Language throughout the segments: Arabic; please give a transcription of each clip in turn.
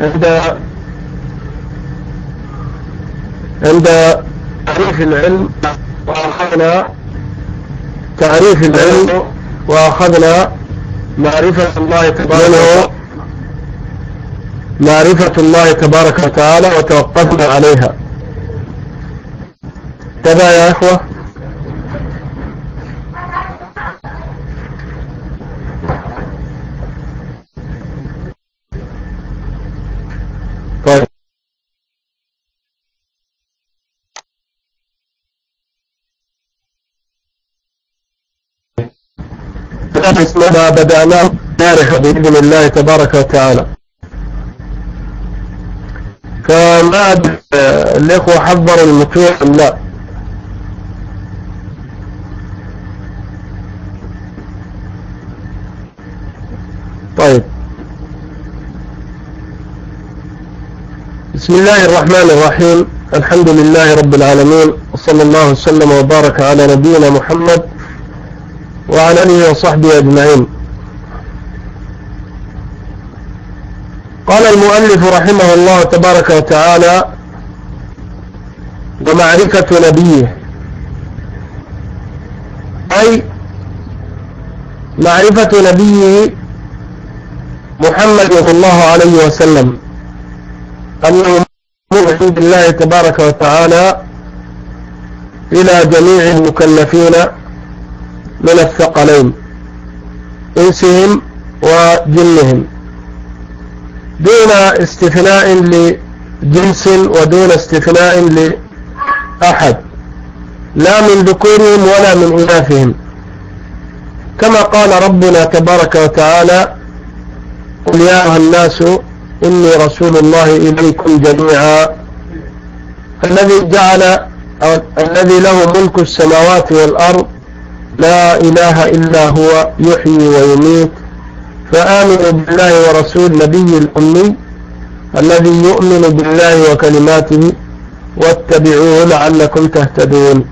عند عند تعريف العلم وأخذنا تعريف العلم وأخذنا معرفة الله تبارك معرفة الله تبارك وتعالى وتوقفنا عليها. تبع يا إخوة؟ ما بدأناه نعرف بإذن الله تبارك وتعالى فما الإخوة حضروا المتون لا طيب بسم الله الرحمن الرحيم. الحمد لله رب العالمين. وصلى الله وسلم وبارك على نبينا محمد وعلى اله وصحبه أجمعين. قال المؤلف رحمه الله تبارك وتعالى ومعرفة نبيه أي معرفة نبيه محمد صلى الله عليه وسلم. أنه عند الله تبارك وتعالى إلى جميع المكلفين. من الثقلين إنسهم وجنهم. دون استثناء لجنس ودون استثناء لأحد. لا من ذكورهم ولا من إناثهم. كما قال ربنا تبارك وتعالى قل يا أيها الناس إني رسول الله إليكم جميعا. الذي جعل الذي له ملك السماوات والأرض لا إله إلا هو يحيي ويميت فآمنوا بالله ورسول نبي الأمي الذي يؤمن بالله وكلماته واتبعوه لعلكم تهتدون.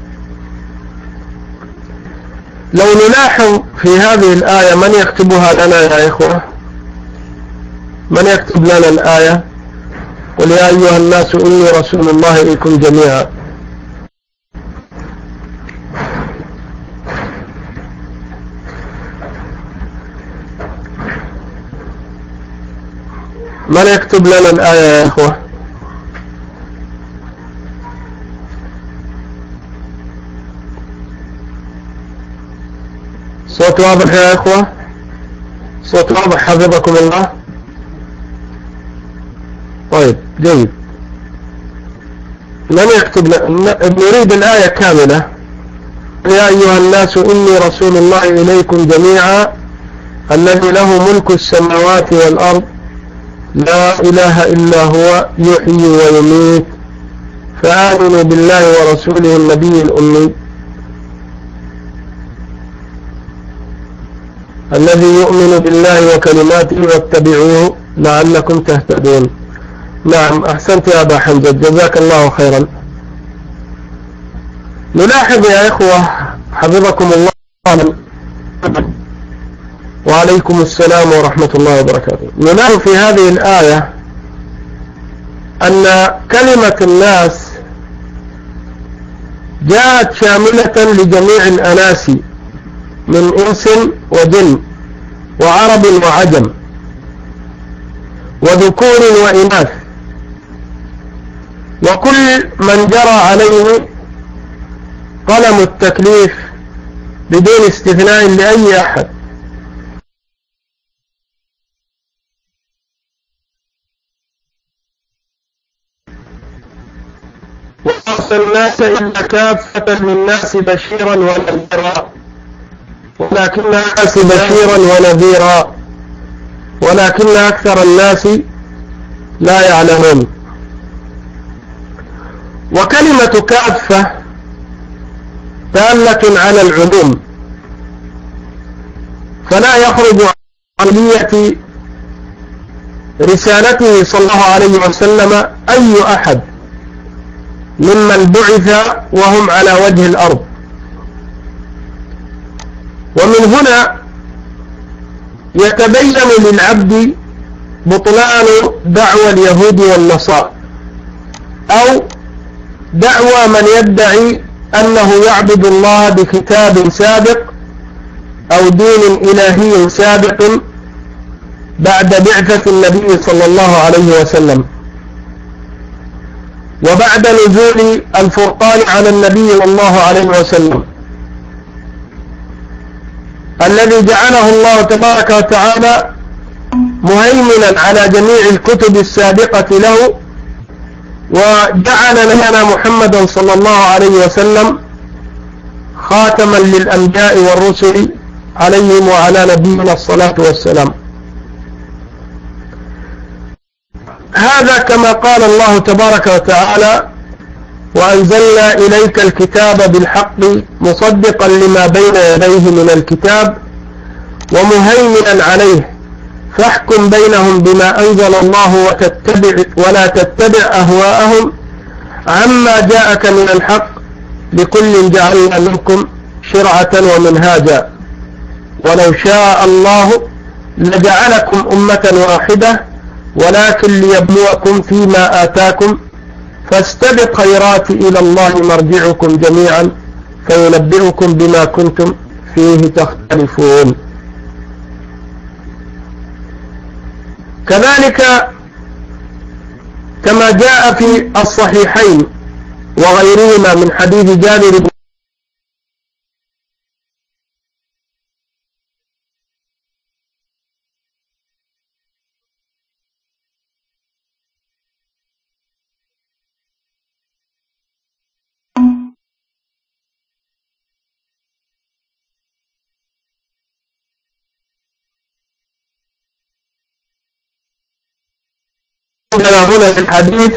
لو نلاحظ في هذه الآية من يكتبها لنا يا إخوة؟ من يكتب لنا الآية؟ قل يا أيها الناس إني رسول الله إليكم جميعا. من يكتب لنا الآية يا إخوة؟ صوت واضح يا إخوة؟ صوت واضح حفظكم الله؟ طيب جيد. من يكتب نريد الآية كاملة. يا أيها الناس إني رسول الله إليكم جميعا الذي له ملك السماوات والأرض لا إله إلا هو يحيي ويميت فآمنوا بالله ورسوله النبي الأمي. الذي يؤمن بالله وكلماته واتبعوه لعلكم تهتدون. نعم أحسنت يا أبا حمزة جزاك الله خيرا. نلاحظ يا إخوة حفظكم الله. وعليكم السلام ورحمة الله وبركاته. نلاحظ في هذه الآية أن كلمة الناس جاءت شاملة لجميع الأناس من إنس وجن وعرب وعجم وذكور وإناث. وكل من جرى عليه قلم التكليف بدون استثناء لأي أحد. الناس إلا كافة للناس بشيرا ونذيرا. ولكن الناس بشيرا ونذيرا. ولكن أكثر الناس لا يعلمون. وكلمة كافة دالة على العموم فلا يخرج عن نية رسالته صلى الله عليه وسلم أي أحد. ممن بعث وهم على وجه الأرض. ومن هنا يتبين للعبد بطلان دعوى اليهود والنصارى أو دعوى من يدعي أنه يعبد الله بكتاب سابق أو دين إلهي سابق بعد بعثة النبي صلى الله عليه وسلم. وبعد نزول الفرقان على النبي صلى الله عليه وسلم. الذي جعله الله تبارك وتعالى مهيمنا على جميع الكتب السابقة له وجعل لنا محمدا صلى الله عليه وسلم خاتما للأنبياء والرسل عليهم وعلى نبينا الصلاة والسلام. هذا كما قال الله تبارك وتعالى وأنزلنا إليك الكتاب بالحق مصدقا لما بين يديه من الكتاب ومهيمنا عليه فاحكم بينهم بما أنزل الله وتتبع ولا تتبع أهواءهم عما جاءك من الحق لكل جعلنا منكم شرعة ومنهاجا. ولو شاء الله لجعلكم أمة واحدة ولكن ليبلوكم فيما آتاكم فاستبق خيرات إلى الله مرجعكم جميعا فينبئكم بما كنتم فيه تختلفون. كذلك كما جاء في الصحيحين وغيرهما من حديث جابر بن في الحديث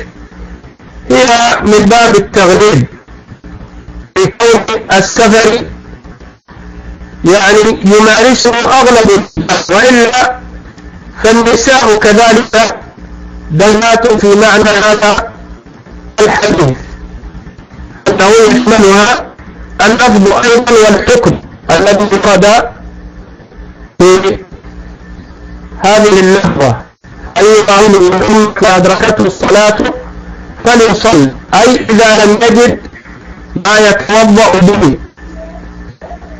هي من باب التغليب في كون السفر يعني يمارسه أغلب الناس وإلا فالنساء كذلك دلات في معنى هذا الحديث. أنه يشملها اللفظ أيضا والحكم الذي قد في هذه اللحظة. أي قول منهم فأدركته الصلاة فليصل أي إذا لم يجد ما يتوضأ به.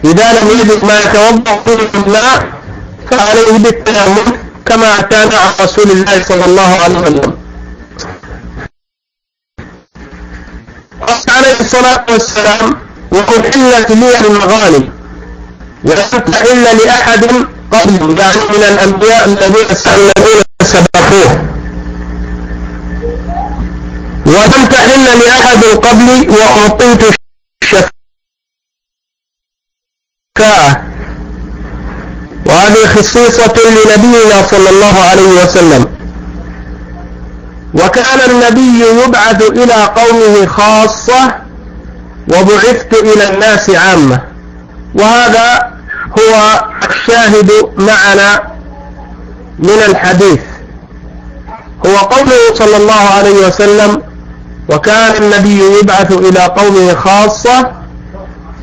إذا لم يجد ما يتوضأ به الماء فعليه بالتيمم كما أتانا عن رسول الله صلى الله عليه وسلم. عليه الصلاة والسلام وأحلت لي المغانم. ولم تحل لأحد قبل. يعني من الأنبياء الذين الذين سبقوه ولم تحل لأحد قبلي وأعطيت الشفاعة وهذه خصيصة لنبينا صلى الله عليه وسلم. وكان النبي يبعث إلى قومه خاصة وبعثت إلى الناس عامة. وهذا هو الشاهد معنا من الحديث. هو قوله صلى الله عليه وسلم وكان النبي يبعث إلى قومه خاصة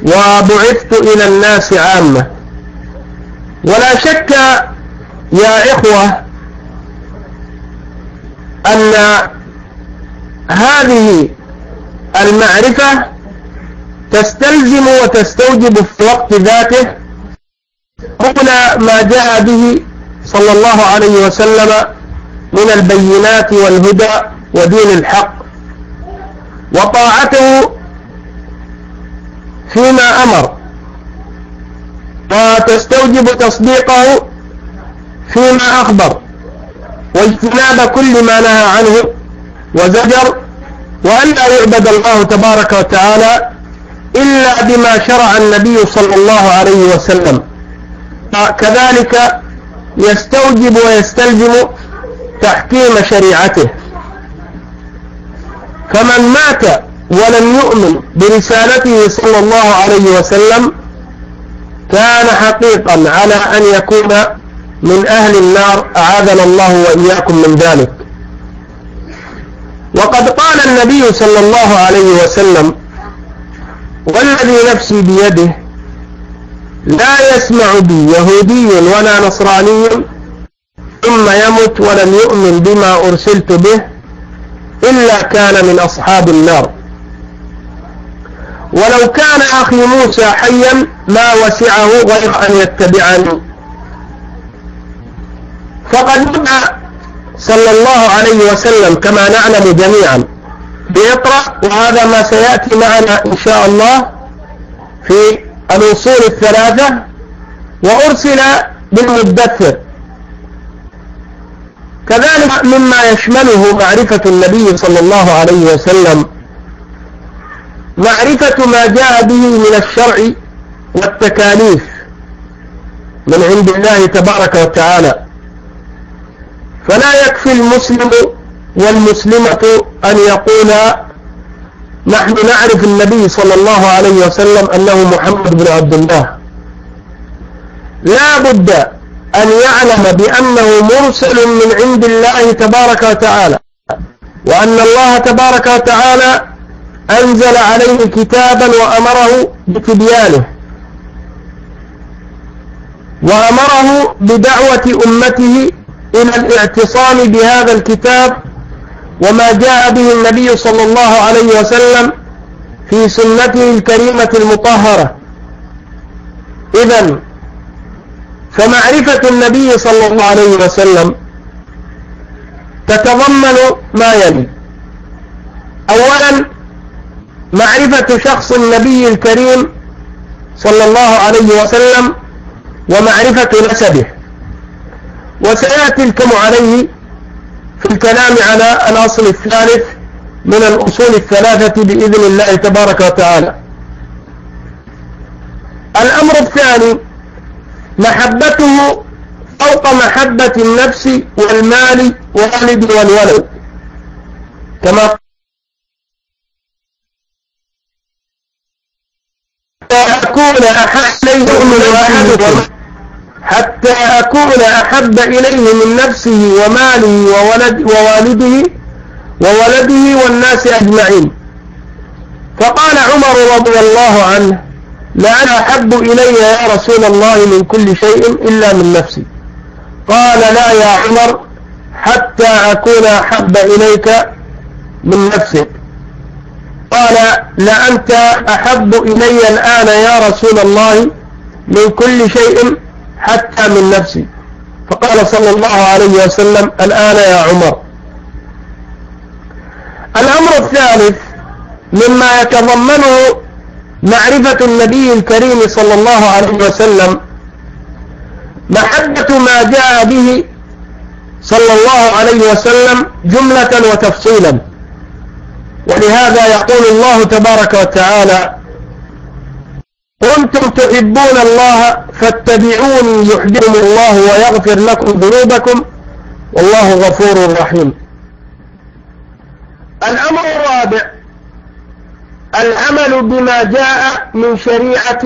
وبعثت إلى الناس عامة. ولا شك يا إخوة أن هذه المعرفة تستلزم وتستوجب في وقت ذاته قبل ما جاء به صلى الله عليه وسلم من البينات والهدى ودين الحق وطاعته فيما أمر وتستوجب تصديقه فيما أخبر واجتناب كل ما نهى عنه وزجر وأن لا يعبد الله تبارك وتعالى إلا بما شرع النبي صلى الله عليه وسلم. كذلك يستوجب ويستلزم تحكيم شريعته. فمن مات ولم يؤمن برسالته صلى الله عليه وسلم كان حقيقا على أن يكون من أهل النار أعاذنا الله وإياكم من ذلك. وقد قال النبي صلى الله عليه وسلم والذي نفسي بيده لا يسمع بي يهودي ولا نصراني ثم يمت ولم يؤمن بما أرسلت به إلا كان من أصحاب النار. ولو كان أخي موسى حيا ما وسعه غير أن يتبعني. فقد نبع صلى الله عليه وسلم كما نعلم جميعا بيقرأ وهذا ما سيأتي معنا إن شاء الله في الوصول الثلاثة وأرسل بالمدثر. كذلك مما يشمله معرفة النبي صلى الله عليه وسلم. معرفة ما جاء به من الشرع والتكاليف من عند الله تبارك وتعالى. فلا يكفي المسلم والمسلمة أن يقول نحن نعرف النبي صلى الله عليه وسلم أنه محمد بن عبد الله. لا بد أن يعلم بأنه مرسل من عند الله تبارك وتعالى وأن الله تبارك وتعالى أنزل عليه كتابا وأمره بتبيانه وأمره بدعوة أمته إلى الاعتصام بهذا الكتاب وما جاء به النبي صلى الله عليه وسلم في سنته الكريمة المطهرة. إذا فمعرفة النبي صلى الله عليه وسلم تتضمن ما يلي. أولا معرفة شخص النبي الكريم صلى الله عليه وسلم ومعرفة نسبه. وسيأتي الكم عليه في الكلام على الأصل الثالث من الأصول الثلاثة بإذن الله تبارك وتعالى. الأمر الثاني محبته فوق محبة النفس والمال والد والولد. كما أكون أحب إليه حتى أكون أحب إليه من نفسه وماله وولد ووالده وولده والناس أجمعين. فقال عمر رضي الله عنه لأنا أحب إلي يا رسول الله من كل شيء إلا من نفسي. قال لا يا عمر حتى أكون أحب إليك من نفسك. قال لأنت أحب إلي الآن يا رسول الله من كل شيء حتى من نفسي. فقال صلى الله عليه وسلم الآن يا عمر. الأمر الثالث مما يتضمنه معرفة النبي الكريم صلى الله عليه وسلم محبة ما جاء به صلى الله عليه وسلم جملة وتفصيلا. ولهذا يقول الله تبارك وتعالى كنتم تحبون الله فاتبعوني يحبكم الله ويغفر لكم ذنوبكم والله غفور رحيم. الأمر الرابع العمل بما جاء من شريعة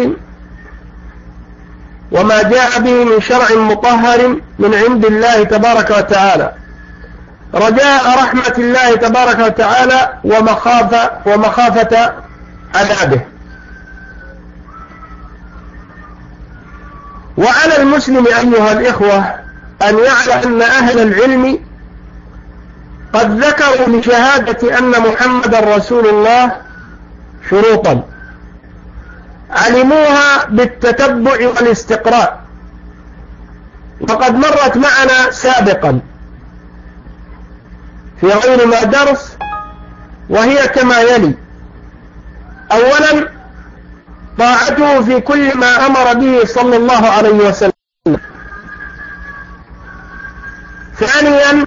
وما جاء به من شرع مطهر من عند الله تبارك وتعالى. رجاء رحمة الله تبارك وتعالى ومخافة, ومخافة عذابه. وعلى المسلم أيها الإخوة أن يعلم أن أهل العلم قد ذكروا لشهادة أن محمد رسول الله شروطا. علموها بالتتبع والاستقراء. وقد مرت معنا سابقا. في غير ما درس وهي كما يلي. أولا طاعته في كل ما أمر به صلى الله عليه وسلم. ثانيا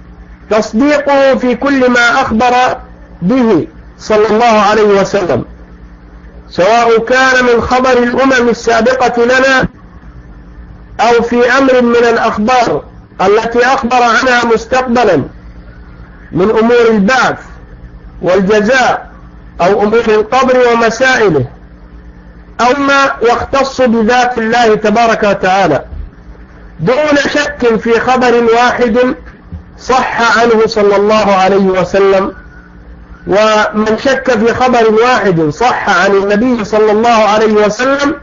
تصديقه في كل ما أخبر به صلى الله عليه وسلم. سواء كان من خبر الأمم السابقة لنا أو في أمر من الأخبار التي أخبر عنها مستقبلا من أمور البعث والجزاء أو أمور القبر ومسائله أو ما يختص بذات الله تبارك وتعالى دون شك في خبر واحد صح عنه صلى الله عليه وسلم ومن شك في خبر واحد صح عن النبي صلى الله عليه وسلم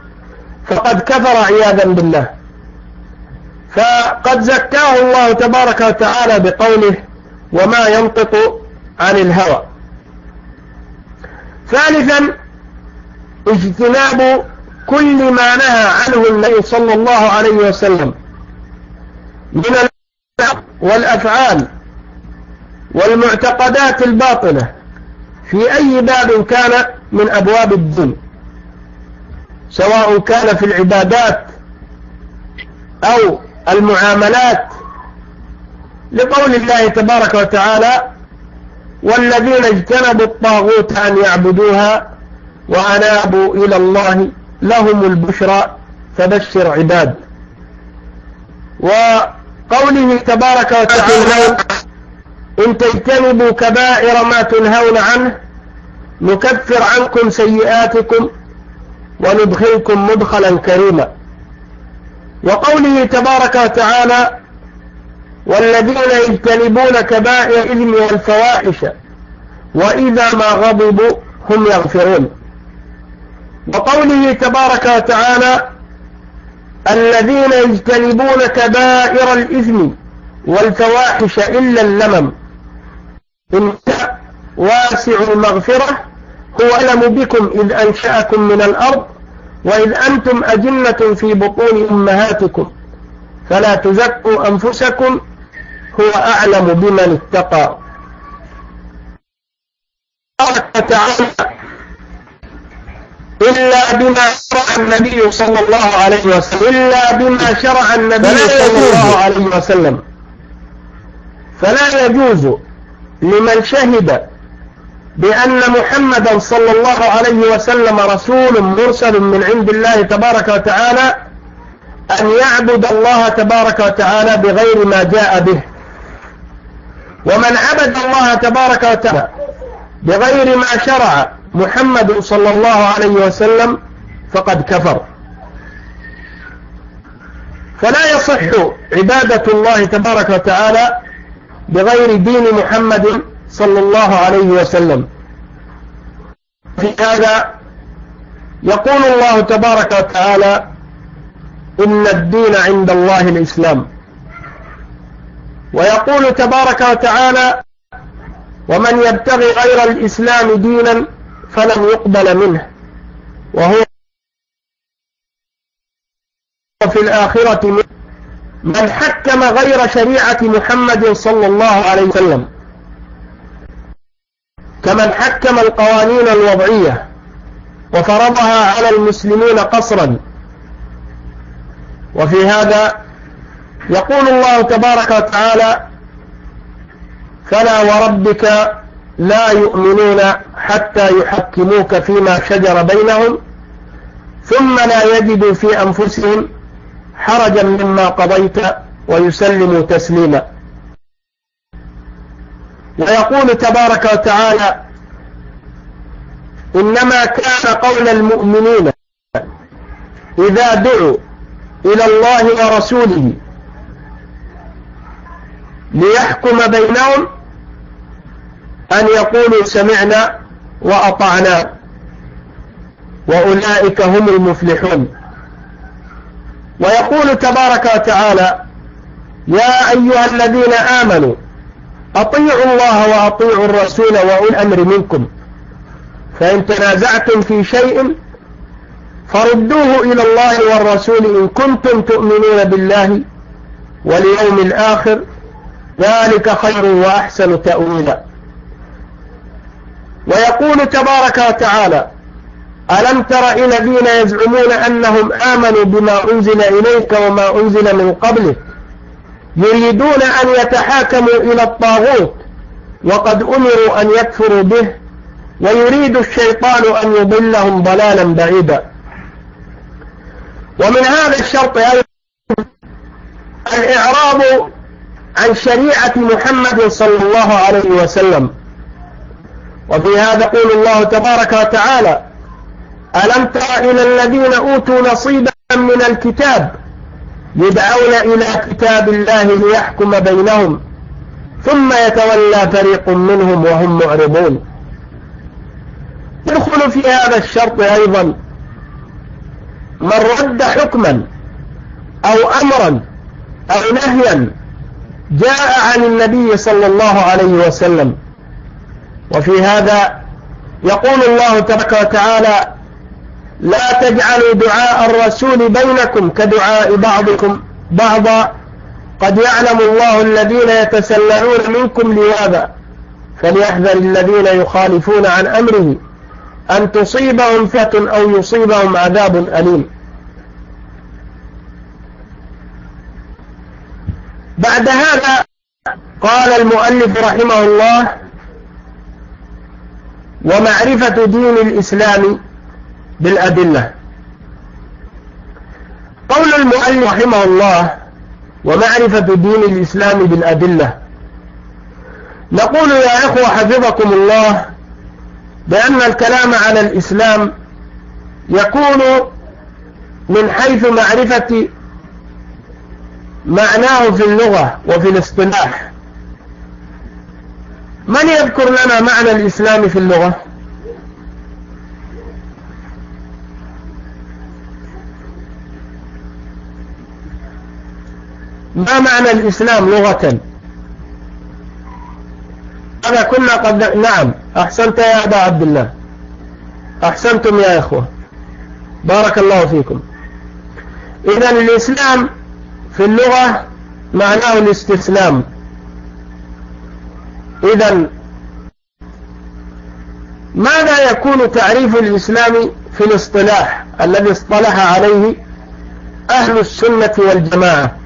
فقد كفر عياذا بالله. فقد زكاه الله تبارك وتعالى بقوله وما ينطق عن الهوى. ثالثا اجتناب كل ما نهى عنه النبي صلى الله عليه وسلم من والأفعال والمعتقدات الباطلة. في أي باب كان من أبواب الدين سواء كان في العبادات أو المعاملات. لقول الله تبارك وتعالى والذين اجتنبوا الطاغوت أن يعبدوها وأنابوا إلى الله لهم البشرى فبشر عباد. وقوله تبارك وتعالى إن تجتنبوا كبائر ما تنهون عنه نكفر عنكم سيئاتكم وندخلكم مدخلا كريما. وقوله تبارك وتعالى والذين يجتنبون كبائر الإثم والفواحش وإذا ما غضبوا هم يغفرون. وقوله تبارك وتعالى الذين يجتنبون كبائر الإثم والفواحش إلا اللمم إن واسع المغفرة. هو ألم بكم إذ أنشأكم من الأرض وإذ أنتم أجنة في بطون أمهاتكم. فلا تزكوا أنفسكم هو أعلم بمن اتقى. تعالى إلا بما شرع النبي صلى الله عليه وسلم. إلا بما شرع النبي صلى الله عليه وسلم. فلا يجوز لمن شهد بأن محمدا صلى الله عليه وسلم رسول مرسل من عند الله تبارك وتعالى أن يعبد الله تبارك وتعالى بغير ما جاء به. ومن عبد الله تبارك وتعالى بغير ما شرع محمد صلى الله عليه وسلم فقد كفر. فلا يصح عبادة الله تبارك وتعالى بغير دين محمد صلى الله عليه وسلم. في هذا يقول الله تبارك وتعالى إن الدين عند الله الإسلام. ويقول تبارك وتعالى ومن يبتغي غير الإسلام دينا فلن يقبل منه. وهو في الآخرة منه من حكم غير شريعة محمد صلى الله عليه وسلم. كمن حكم القوانين الوضعية وفرضها على المسلمين قصرا. وفي هذا يقول الله تبارك وتعالى فلا وربك لا يؤمنون حتى يحكموك فيما شجر بينهم ثم لا يجدوا في أنفسهم حرجا مما قضيت ويسلموا تسليما. ويقول تبارك وتعالى إنما كان قول المؤمنين إذا دعوا إلى الله ورسوله ليحكم بينهم أن يقولوا سمعنا وأطعنا. وأولئك هم المفلحون. ويقول تبارك وتعالى يا أيها الذين آمنوا أطيعوا الله وأطيعوا الرسول وأولي الأمر منكم. فإن تنازعتم في شيء فردوه إلى الله والرسول إن كنتم تؤمنون بالله واليوم الآخر. ذلك خير وأحسن تأويلا. ويقول تبارك وتعالى ألم تر إلى الذين يزعمون أنهم آمنوا بما أنزل إليك وما أنزل من قبلك؟ يريدون أن يتحاكموا إلى الطاغوت وقد أمروا أن يكفروا به ويريد الشيطان أن يضلهم ضلالا بعيدا. ومن هذا الشرط أيضا الإعراض عن شريعة محمد صلى الله عليه وسلم. وفي هذا يقول الله تبارك وتعالى ألم تر إلى الذين أوتوا نصيبا من الكتاب يدعون إلى كتاب الله ليحكم بينهم ثم يتولى فريق منهم وهم معرضون. يدخل في هذا الشرط أيضا من رد حكما أو أمرا أو نهيا جاء عن النبي صلى الله عليه وسلم. وفي هذا يقول الله تبارك وتعالى لا تجعلوا دعاء الرسول بينكم كدعاء بعضكم بعضا. قد يعلم الله الذين يتسللون منكم لواذا. فليحذر الذين يخالفون عن أمره أن تصيبهم فتن أو يصيبهم عذاب أليم. بعد هذا قال المؤلف رحمه الله ومعرفة دين الإسلام بالأدلة. قول المؤلف رحمه الله ومعرفة دين الإسلام بالأدلة. نقول يا إخوة حفظكم الله بأن الكلام على الإسلام يكون من حيث معرفة معناه في اللغة وفي الاصطلاح. من يذكر لنا معنى الإسلام في اللغة؟ ما معنى الإسلام لغة؟ هذا كنا قد نعم. أحسنت يا أبا عبد الله. أحسنتم يا إخوة. بارك الله فيكم. إذا الإسلام في اللغة معناه الاستسلام. إذا ماذا يكون تعريف الإسلام في الاصطلاح الذي اصطلح عليه أهل السنة والجماعة؟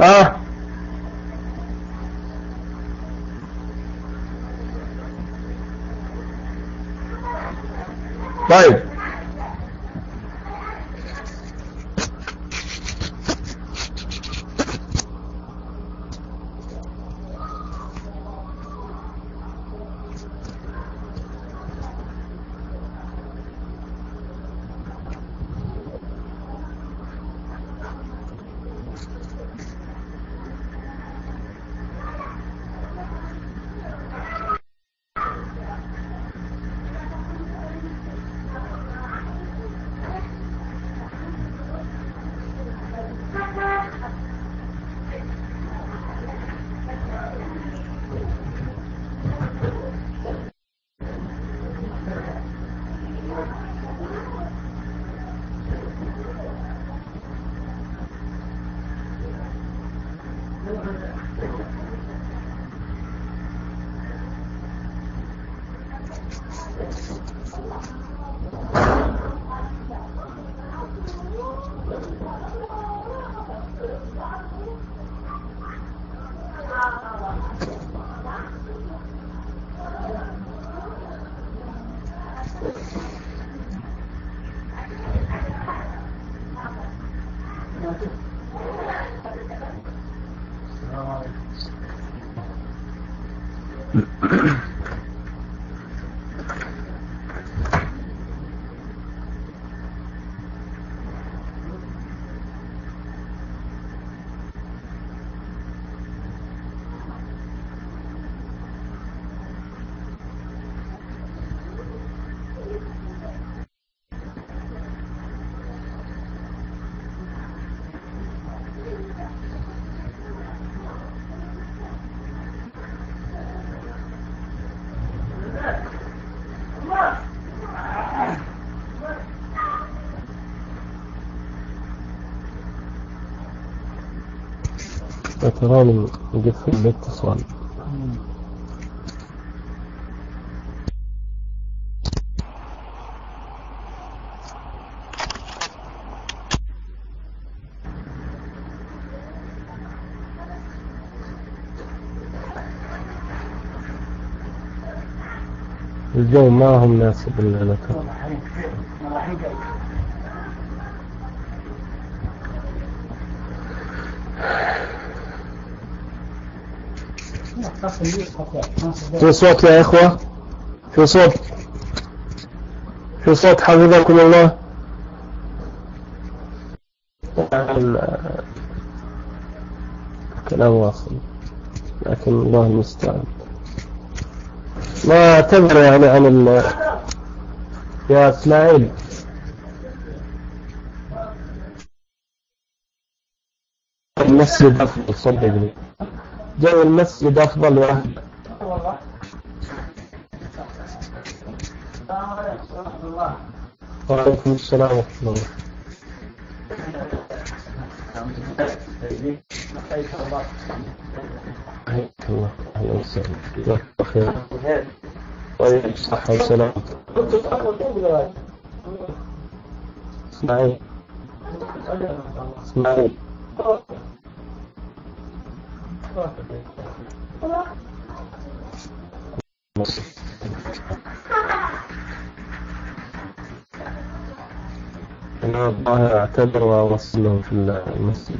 آه. طيب. تراني نقفل الاتصال الجو ما هو مناسب في صوت يا إخوة في صوت في صوت حفظكم الله الكلام واصل لكن الله المستعان ما اعتذر يعني عن ال يا اسماعيل المسجد أفضل صدقني جو المسجد أفضل وأهدى وعليكم السلام ورحمة الله. حياك الله. أهلا وسهلا. جزاك الله خير طيب الصحة والسلامة اسماعيل. اسماعيل. أنا والله أعتذر وأوصلهم في المسجد.